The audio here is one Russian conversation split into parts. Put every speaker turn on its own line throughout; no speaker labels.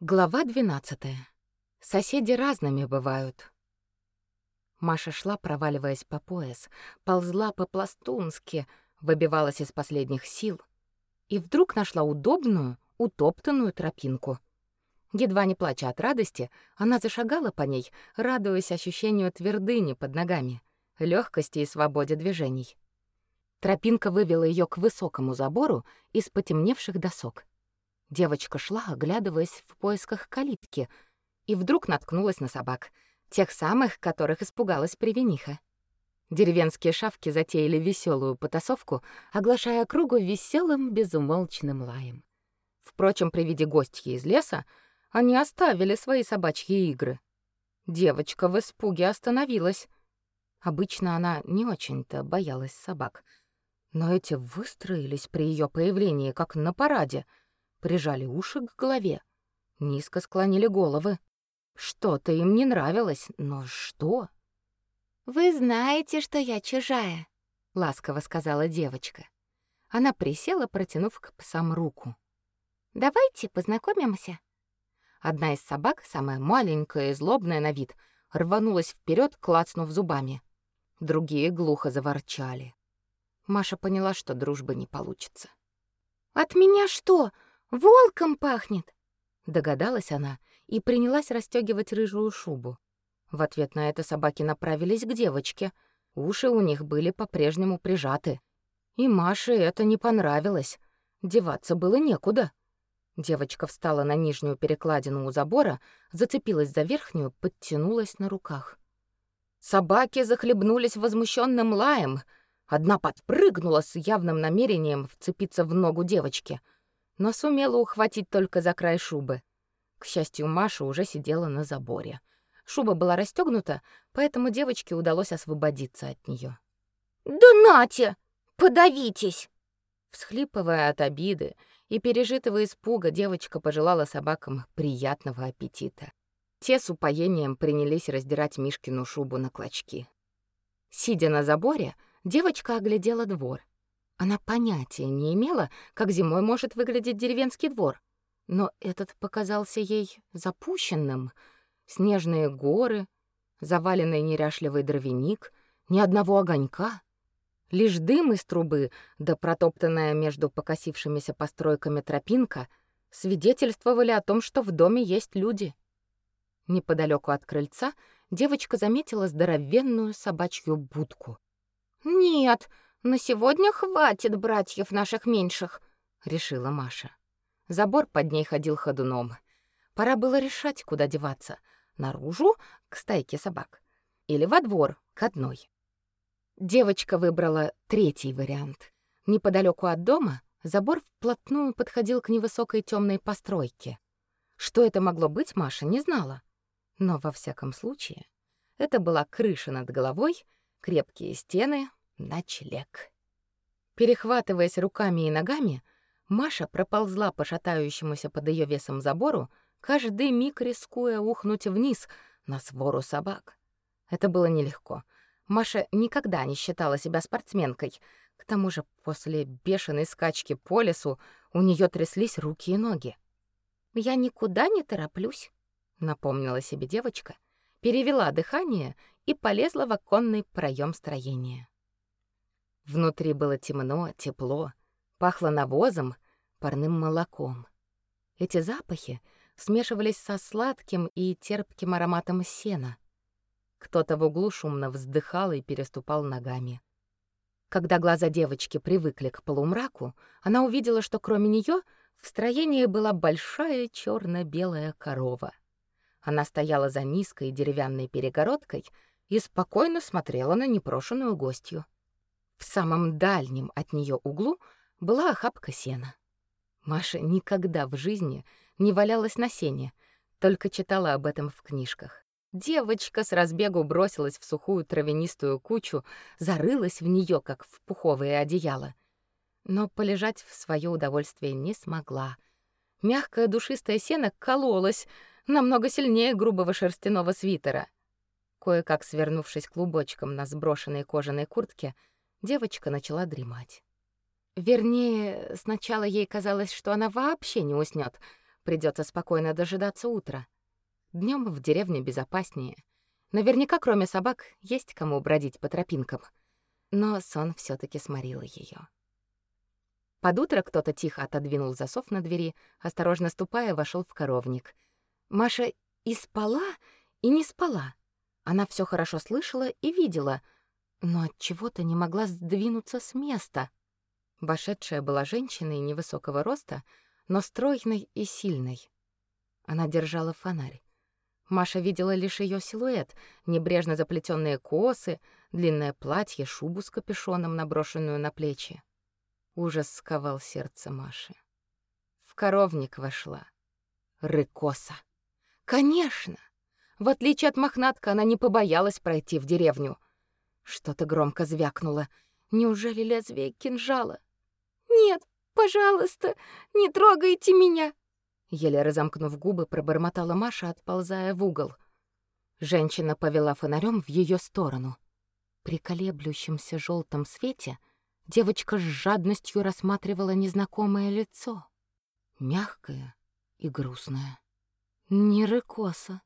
Глава 12. Соседи разными бывают. Маша шла, проваливаясь по пояс, ползла по-пластунски, выбивалась из последних сил и вдруг нашла удобную, утоптанную тропинку. Едва не плача от радости, она зашагала по ней, радуясь ощущению твердыни под ногами, легкости и свободе движений. Тропинка вывела ее к высокому забору из потемневших досок. Девочка шла, оглядываясь в поисках калитки, и вдруг наткнулась на собак, тех самых, которых испугалась привениха. Деревенские шавки затеяли веселую потасовку, оглашая кругу веселым безумолчным лаем. Впрочем, при виде гостьи из леса они оставили свои собачьи игры. Девочка в испуге остановилась. Обычно она не очень-то боялась собак, но эти выстроились при ее появлении как на параде — прижали уши к голове, низко склонили головы. Что-то им не нравилось, но что?
Вы знаете, что я чужая, ласково сказала девочка. Она присела, протянув к псам руку. Давайте познакомимся. Одна из собак, самая маленькая и злобная на вид, рванулась вперед, клацнув зубами. Другие глухо заворчали. Маша поняла, что дружбы не получится. От меня что? Волком пахнет, догадалась она и принялась расстегивать рыжую шубу. В ответ на это собаки направились к девочке. Уши у них были по-прежнему прижаты. И Маше это не понравилось. Деваться было некуда. Девочка встала на нижнюю перекладину у забора, зацепилась за верхнюю, подтянулась на руках. Собаки захлебнулись возмущенным лаем. Одна подпрыгнула с явным намерением вцепиться в ногу девочки — но сумела ухватить только за край шубы. К счастью, Маша уже сидела на заборе. Шуба была расстегнута, поэтому девочке удалось освободиться от нее.
«Да нате! Подавитесь!»
Всхлипывая от обиды и пережитого испуга, девочка пожелала собакам приятного аппетита. Те с упоением принялись раздирать Мишкину шубу на клочки. Сидя на заборе, девочка оглядела двор. Она понятия не имела, как зимой может выглядеть деревенский двор, но этот показался ей запущенным. Снежные горы, заваленный неряшливый дровяник, ни одного огонька. Лишь дым из трубы, да протоптанная между покосившимися постройками тропинка, свидетельствовали о том, что в доме есть люди. Неподалеку от крыльца девочка заметила здоровенную собачью будку.
«Нет!» На сегодня хватит братьев наших меньших, решила Маша.
Забор под ней ходил ходуном. Пора было решать, куда деваться: наружу к стайке собак или во двор к одной. Девочка выбрала третий вариант. Неподалеку от дома забор вплотную подходил к невысокой темной постройке. Что это могло быть, Маша не знала. Но во всяком случае, это была крыша над головой, крепкие стены, ночлег. Перехватываясь руками и ногами, Маша проползла по шатающемуся под ее весом забору, каждый миг рискуя ухнуть вниз на свору собак. Это было нелегко. Маша никогда не считала себя спортсменкой. К тому же после бешеной скачки по лесу у нее тряслись руки и ноги.
«Я никуда не тороплюсь», — напомнила себе девочка, перевела дыхание и полезла в оконный проем строения.
Внутри было темно, тепло, пахло навозом, парным молоком. Эти запахи смешивались со сладким и терпким ароматом сена. Кто-то в углу шумно вздыхал и переступал ногами. Когда глаза девочки привыкли к полумраку, она увидела, что кроме нее в строении была большая черно белая корова. Она стояла за низкой деревянной перегородкой и спокойно смотрела на непрошенную гостью. В самом дальнем от нее углу была охапка сена. Маша никогда в жизни не валялась на сене, только читала об этом в книжках. Девочка с разбегу бросилась в сухую травянистую кучу, зарылась в нее, как в пуховое одеяло. Но полежать в свое удовольствие не смогла. Мягкое душистое сено кололось намного сильнее грубого шерстяного свитера. Кое-как свернувшись клубочком на сброшенной кожаной куртке, девочка начала дремать. Вернее, сначала ей казалось, что она вообще не уснёт, придется спокойно дожидаться утра. Днем в деревне безопаснее. Наверняка, кроме собак, есть кому бродить по тропинкам. Но сон все таки сморил ее. Под утро кто-то тихо отодвинул засов на двери, осторожно ступая, вошел в коровник. Маша и спала, и не спала. Она все хорошо слышала и видела, но от чего-то не могла сдвинуться с места. Вошедшая была женщиной невысокого роста, но стройной и сильной. Она держала фонарь. Маша видела лишь ее силуэт, небрежно заплетенные косы, длинное платье, шубу с капюшоном, наброшенную на плечи. Ужас сковал сердце Маши. В коровник вошла Рыкоса. Конечно! В отличие от мохнатка, она не побоялась пройти в деревню. Что-то громко звякнуло. Неужели лезвие кинжала?
«Нет, пожалуйста, не трогайте меня!»
Еле разомкнув губы, пробормотала Маша, отползая в угол. Женщина повела фонарем в ее сторону. При колеблющемся желтом свете девочка с жадностью рассматривала незнакомое лицо. Мягкое и грустное. Не рыкоса.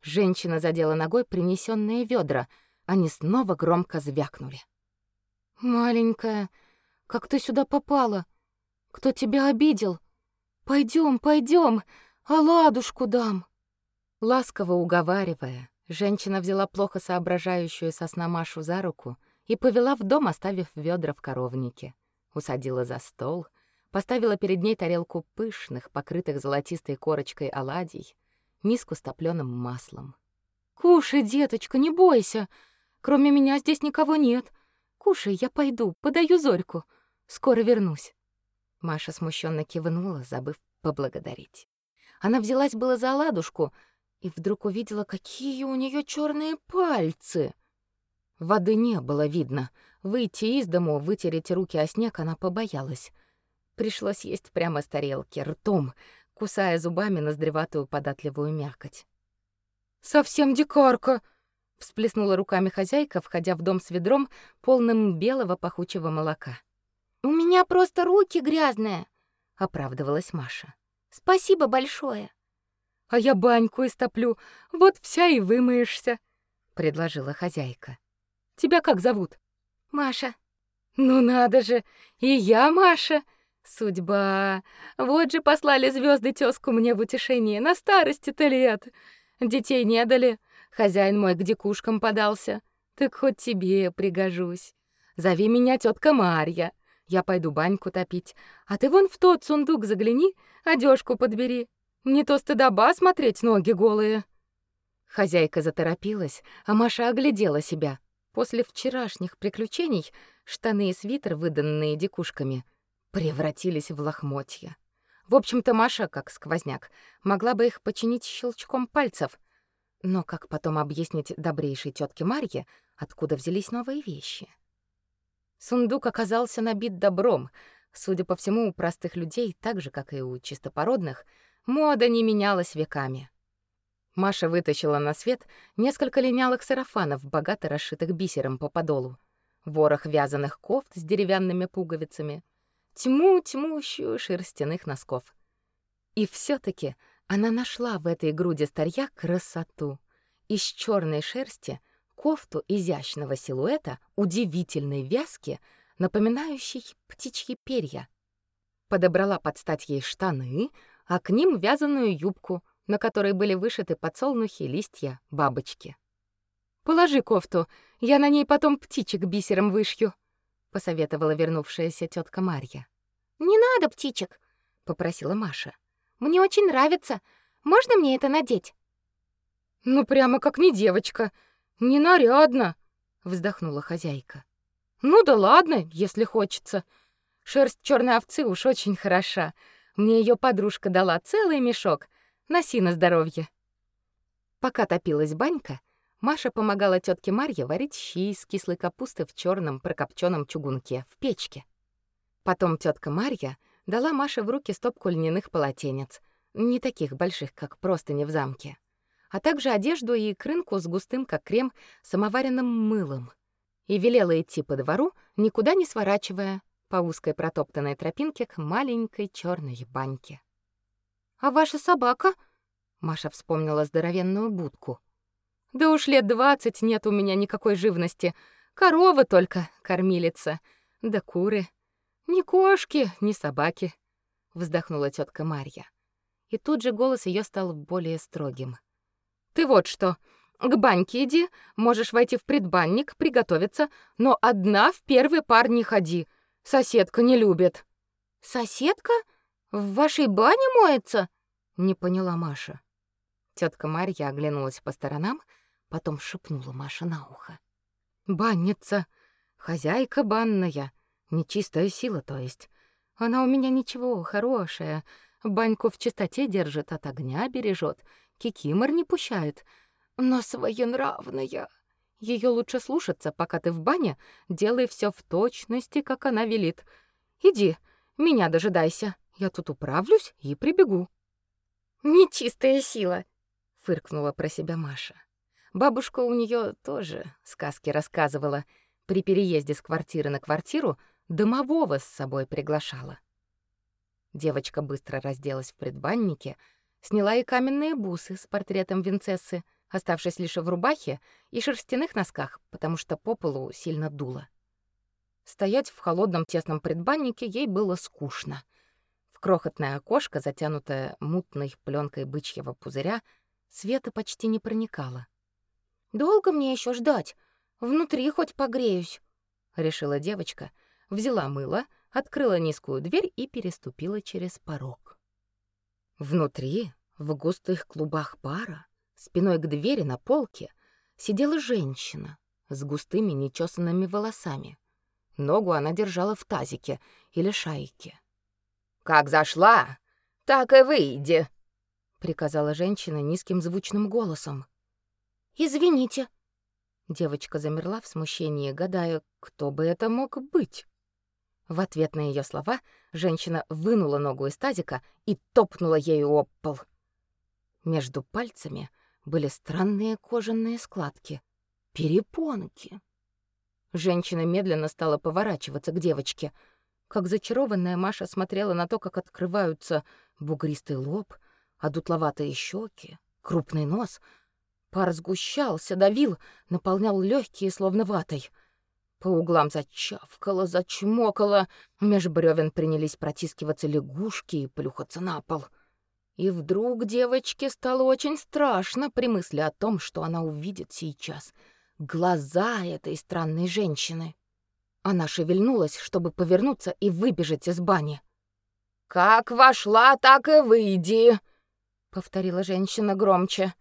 Женщина задела ногой принесенные ведра. Они снова громко звякнули. «Маленькая, как ты сюда попала? Кто тебя обидел?» Пойдем, пойдем, оладушку дам. Ласково уговаривая, женщина взяла плохо соображающую со сна Машу за руку и повела в дом, оставив ведра в коровнике. Усадила за стол, поставила перед ней тарелку пышных, покрытых золотистой корочкой оладий, миску с топлёным маслом. «Кушай, деточка, не бойся. Кроме меня здесь никого нет. Кушай, я пойду, подаю Зорьку. Скоро вернусь». Маша смущенно кивнула, забыв поблагодарить. Она взялась было за ладушку и вдруг увидела, какие у нее черные пальцы. Воды не было видно. Выйти из дому, вытереть руки о снег она побоялась. Пришлось есть прямо с тарелки, ртом, кусая зубами ноздреватую податливую мякоть. «Совсем дикарка!» — всплеснула руками хозяйка, входя в дом с ведром, полным белого пахучего молока.
У меня просто руки грязные, оправдывалась Маша. Спасибо большое.
А я баньку истоплю, вот вся и вымоешься, предложила хозяйка. Тебя как зовут?
Маша.
Ну надо же, и я Маша. Судьба. Вот же послали звезды тёзку мне в утешение на старости-то лет. Детей не дали, хозяин мой к дикушкам подался. Так хоть тебе пригожусь. Зови меня тетка Марья. Я пойду баньку топить, а ты вон в тот сундук загляни, одежку подбери. Не то стыдоба смотреть ноги голые. Хозяйка заторопилась, а Маша оглядела себя. После вчерашних приключений штаны и свитер, выданные дикушками, превратились в лохмотья. В общем-то, Маша, как сквозняк, могла бы их починить щелчком пальцев. Но как потом объяснить добрейшей тетке Марье, откуда взялись новые вещи? Сундук оказался набит добром. Судя по всему, у простых людей, так же, как и у чистопородных, мода не менялась веками. Маша вытащила на свет несколько линялых сарафанов, богато расшитых бисером по подолу, ворох вязаных кофт с деревянными пуговицами, тьму тьмущую шерстяных носков. И все таки она нашла в этой груди старья красоту. Из черной шерсти кофту изящного силуэта, удивительной вязки, напоминающей птичьи перья. Подобрала под стать ей штаны, а к ним вязаную юбку, на которой были вышиты подсолнухи, листья, бабочки. «Положи кофту, я на ней потом птичек бисером вышью», — посоветовала вернувшаяся тетка Марья.
«Не надо птичек», — попросила Маша. «Мне очень нравится. Можно мне это надеть?»
«Ну, прямо как не девочка», «Ненарядно», — вздохнула хозяйка. «Ну да ладно, если хочется. Шерсть черной овцы уж очень хороша. Мне ее подружка дала целый мешок. Носи на здоровье». Пока топилась банька, Маша помогала тетке Марье варить щи из кислой капусты в черном прокопченном чугунке в печке. Потом тетка Марья дала Маше в руки стопку льняных полотенец, не таких больших, как простыни в замке а также одежду и крынку с густым, как крем, самоваренным мылом. И велела идти по двору, никуда не сворачивая, по узкой протоптанной тропинке к маленькой черной баньке.
А ваша собака? Маша вспомнила здоровенную будку. Да уж лет двадцать нет у меня никакой живности. Корова только, кормилица, да куры. Ни кошки, ни собаки, вздохнула тетка Марья. И тут же голос ее стал более строгим. Ты вот что, к баньке иди, можешь войти в предбанник, приготовиться, но одна в первый пар не ходи. Соседка не любит.
Соседка в вашей бане моется?
Не поняла Маша. Тетка Марья оглянулась по сторонам, потом шепнула Маше на ухо. Банница, хозяйка банная, нечистая сила, то есть. Она у меня ничего, хорошая. Баньку в чистоте держит, от огня бережет, кикимор не пущает но своенравная. Ее лучше слушаться, пока ты в бане, делай все в точности, как она велит. Иди, меня дожидайся. Я тут управлюсь и прибегу.
Нечистая сила,
фыркнула про себя Маша. Бабушка у нее тоже сказки рассказывала. При переезде с квартиры на квартиру домового с собой приглашала. Девочка быстро разделась в предбаннике, сняла и каменные бусы с портретом Винцессы, оставшись лишь в рубахе и шерстяных носках, потому что по полу сильно дуло. Стоять в холодном тесном предбаннике ей было скучно. В крохотное окошко, затянутое мутной пленкой бычьего пузыря, света почти не проникало.
«Долго мне еще ждать? Внутри хоть погреюсь», —
решила девочка, взяла мыло, открыла низкую дверь и переступила через порог. Внутри, в густых клубах пара, Спиной к двери на полке сидела женщина с густыми нечесанными волосами. Ногу она держала в тазике или шайке.
«Как зашла, так и выйди», — приказала женщина низким звучным голосом.
«Извините».
Девочка замерла в смущении, гадая, кто бы это мог быть. В ответ на ее слова женщина вынула ногу из тазика и топнула ею об пол. Между пальцами были странные кожаные складки, перепонки. Женщина медленно стала поворачиваться к девочке. Как зачарованная Маша смотрела на то, как открываются бугристый лоб, одутловатые щеки, крупный нос. Пар сгущался, давил, наполнял легкие, словно ватой. По углам зачавкало, зачмокало, меж бревен принялись протискиваться лягушки и плюхаться на пол — и вдруг девочке стало очень страшно при мысли о том, что она увидит сейчас. Глаза этой странной женщины. Она шевельнулась, чтобы повернуться и выбежать из бани.
«Как вошла, так и выйди», — повторила женщина громче.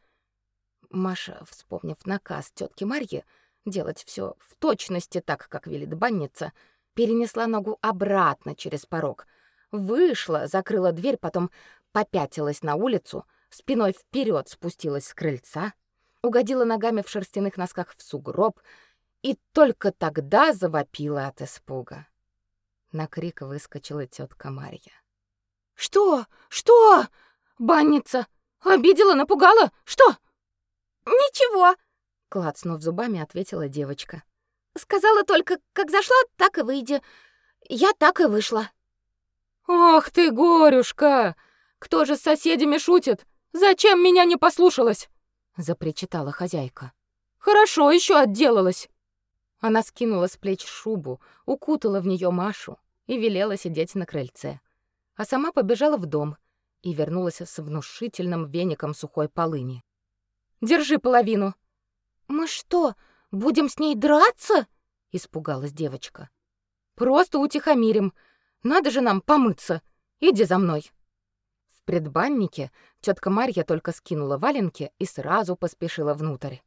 Маша, вспомнив наказ тетки Марьи делать все в точности так, как велит банница, перенесла ногу обратно через порог, вышла, закрыла дверь, потом попятилась на улицу, спиной вперед спустилась с крыльца, угодила ногами в шерстяных носках в сугроб и только тогда завопила от испуга. На крик выскочила тетка Марья.
«Что? Что? Банница! Обидела, напугала? Что?» «Ничего!» — клацнув зубами, ответила девочка. «Сказала только, как зашла, так и выйди. Я так и вышла».
«Ох ты, горюшка!» Кто же с соседями шутит? Зачем меня не послушалась?» — запричитала хозяйка. «Хорошо еще отделалась». Она скинула с плеч шубу, укутала в нее Машу и велела сидеть на крыльце. А сама побежала в дом и вернулась с внушительным веником сухой полыни. «Держи половину».
«Мы что, будем с ней драться?»
— испугалась девочка. «Просто утихомирим. Надо же нам помыться. Иди за мной» предбаннике тетка Марья только скинула валенки и сразу поспешила внутрь.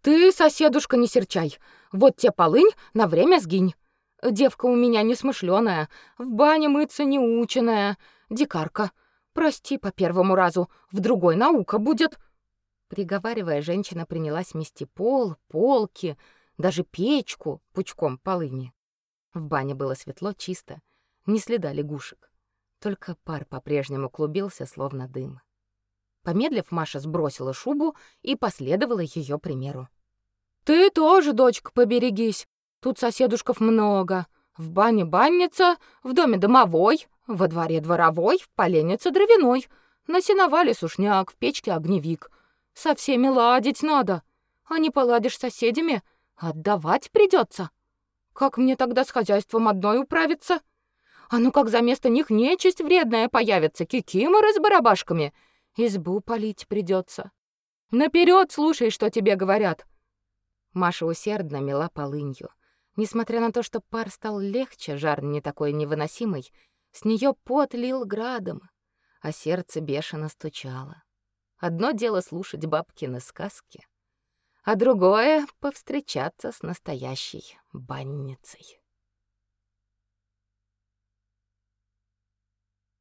«Ты, соседушка, не серчай. Вот те полынь, на время сгинь. Девка у меня несмышленая, в бане мыться не ученая, дикарка. Прости по первому разу, в другой наука будет». Приговаривая, женщина принялась мести пол, полки, даже печку пучком полыни. В бане было светло, чисто, не следа лягушек. Только пар по-прежнему клубился, словно дым. Помедлив, Маша сбросила шубу и последовала ее примеру. «Ты тоже, дочка, поберегись. Тут соседушков много. В бане банница, в доме домовой, во дворе дворовой, в поленнице дровяной. На сеновале сушняк, в печке огневик. Со всеми ладить надо. А не поладишь с соседями, отдавать придется. Как мне тогда с хозяйством одной управиться? А ну как за место них нечисть вредная появится, кикиморы с барабашками. Избу полить придется. Наперед слушай, что тебе говорят.
Маша усердно мела полынью. Несмотря на то, что пар стал легче, жар не такой невыносимый, с нее пот лил градом, а сердце бешено стучало. Одно дело слушать бабкины сказки, а другое — повстречаться с настоящей банницей.